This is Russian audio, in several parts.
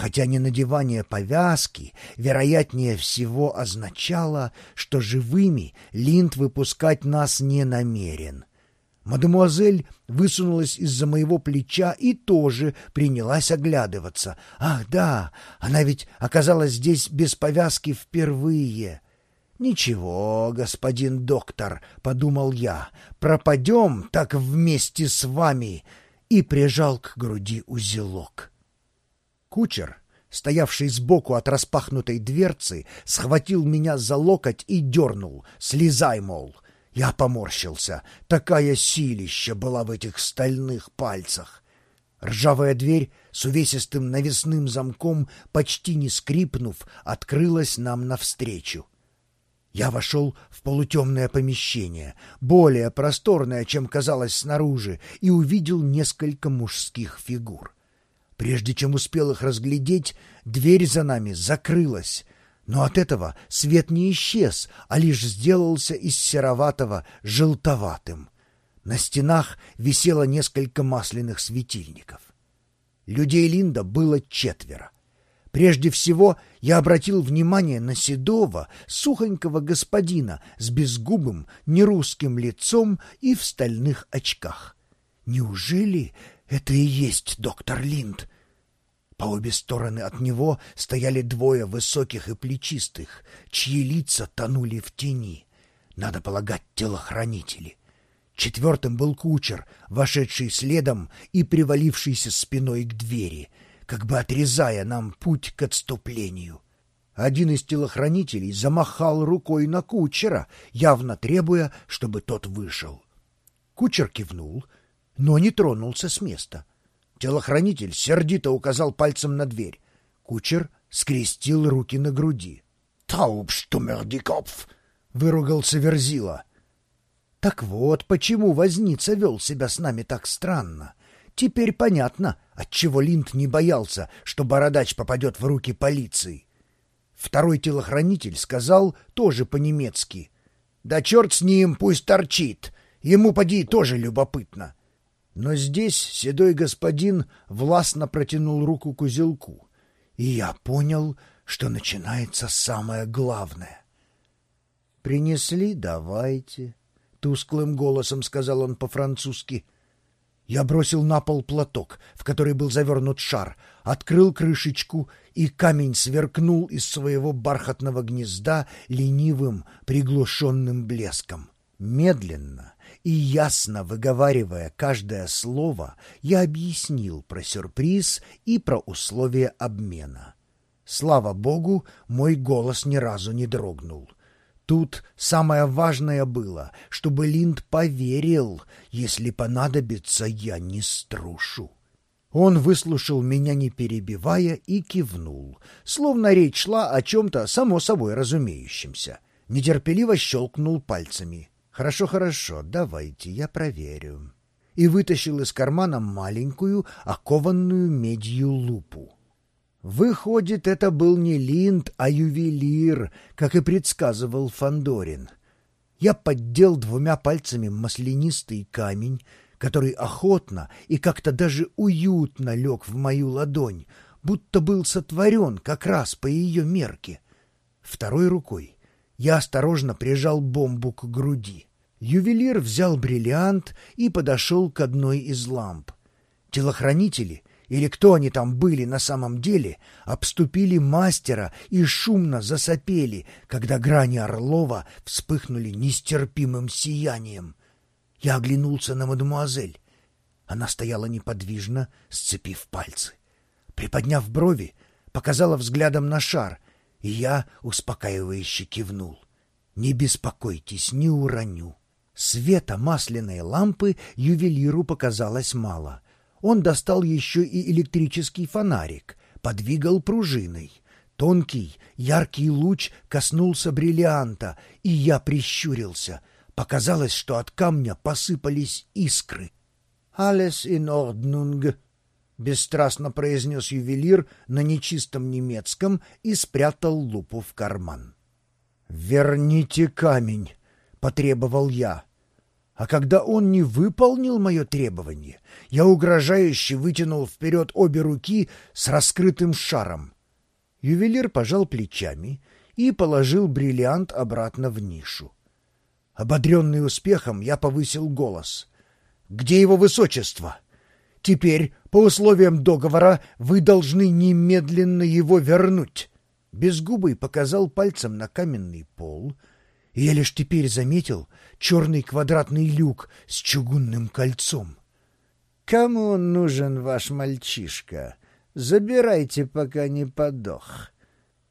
хотя ненадевание повязки, вероятнее всего, означало, что живыми Линд выпускать нас не намерен. Мадемуазель высунулась из-за моего плеча и тоже принялась оглядываться. Ах, да, она ведь оказалась здесь без повязки впервые. «Ничего, господин доктор», — подумал я, — «пропадем так вместе с вами», и прижал к груди узелок. Кучер, стоявший сбоку от распахнутой дверцы, схватил меня за локоть и дернул. «Слезай, мол!» Я поморщился. Такая силища была в этих стальных пальцах. Ржавая дверь с увесистым навесным замком, почти не скрипнув, открылась нам навстречу. Я вошел в полутемное помещение, более просторное, чем казалось снаружи, и увидел несколько мужских фигур. Прежде чем успел их разглядеть, дверь за нами закрылась, но от этого свет не исчез, а лишь сделался из сероватого желтоватым. На стенах висело несколько масляных светильников. Людей Линда было четверо. Прежде всего я обратил внимание на седого, сухонького господина с безгубым, нерусским лицом и в стальных очках. Неужели это и есть доктор Линд. По обе стороны от него стояли двое высоких и плечистых, чьи лица тонули в тени. Надо полагать, телохранители. Четвертым был кучер, вошедший следом и привалившийся спиной к двери, как бы отрезая нам путь к отступлению. Один из телохранителей замахал рукой на кучера, явно требуя, чтобы тот вышел. Кучер кивнул — но не тронулся с места. Телохранитель сердито указал пальцем на дверь. Кучер скрестил руки на груди. «Таубштумердикопф!» — выругался Верзила. Так вот, почему возница вел себя с нами так странно. Теперь понятно, отчего Линд не боялся, что бородач попадет в руки полиции. Второй телохранитель сказал тоже по-немецки. «Да черт с ним, пусть торчит. Ему, поди, тоже любопытно». Но здесь седой господин властно протянул руку к узелку, и я понял, что начинается самое главное. «Принесли, давайте», — тусклым голосом сказал он по-французски. Я бросил на пол платок, в который был завернут шар, открыл крышечку, и камень сверкнул из своего бархатного гнезда ленивым, приглушенным блеском. Медленно, и ясно выговаривая каждое слово, я объяснил про сюрприз и про условия обмена. Слава богу, мой голос ни разу не дрогнул. Тут самое важное было, чтобы Линд поверил, если понадобится, я не струшу. Он выслушал меня, не перебивая, и кивнул, словно речь шла о чем-то само собой разумеющемся. Нетерпеливо щелкнул пальцами. «Хорошо, хорошо, давайте, я проверю». И вытащил из кармана маленькую, окованную медью лупу. Выходит, это был не линд, а ювелир, как и предсказывал Фандорин. Я поддел двумя пальцами маслянистый камень, который охотно и как-то даже уютно лег в мою ладонь, будто был сотворен как раз по ее мерке. Второй рукой я осторожно прижал бомбу к груди. Ювелир взял бриллиант и подошел к одной из ламп. Телохранители, или кто они там были на самом деле, обступили мастера и шумно засопели, когда грани Орлова вспыхнули нестерпимым сиянием. Я оглянулся на мадемуазель. Она стояла неподвижно, сцепив пальцы. Приподняв брови, показала взглядом на шар — и я успокаивающе кивнул. «Не беспокойтесь, не уроню». Света масляной лампы ювелиру показалось мало. Он достал еще и электрический фонарик, подвигал пружиной. Тонкий, яркий луч коснулся бриллианта, и я прищурился. Показалось, что от камня посыпались искры. «Alles in Ordnung», бесстрастно произнес ювелир на нечистом немецком и спрятал лупу в карман. «Верните камень!» — потребовал я. А когда он не выполнил мое требование, я угрожающе вытянул вперед обе руки с раскрытым шаром. Ювелир пожал плечами и положил бриллиант обратно в нишу. Ободренный успехом, я повысил голос. «Где его высочество? Теперь, по условиям договора, вы должны немедленно его вернуть». Безгубый показал пальцем на каменный пол, и я лишь теперь заметил черный квадратный люк с чугунным кольцом. «Кому он нужен, ваш мальчишка? Забирайте, пока не подох».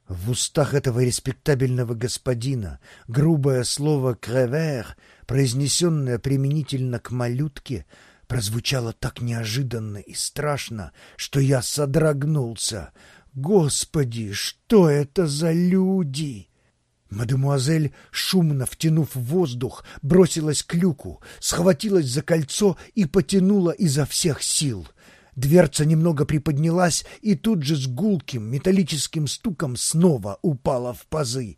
В устах этого респектабельного господина грубое слово «кревер», произнесенное применительно к малютке, прозвучало так неожиданно и страшно, что я содрогнулся. «Господи, что это за люди!» Мадемуазель, шумно втянув воздух, бросилась к люку, схватилась за кольцо и потянула изо всех сил. Дверца немного приподнялась и тут же с гулким металлическим стуком снова упала в пазы.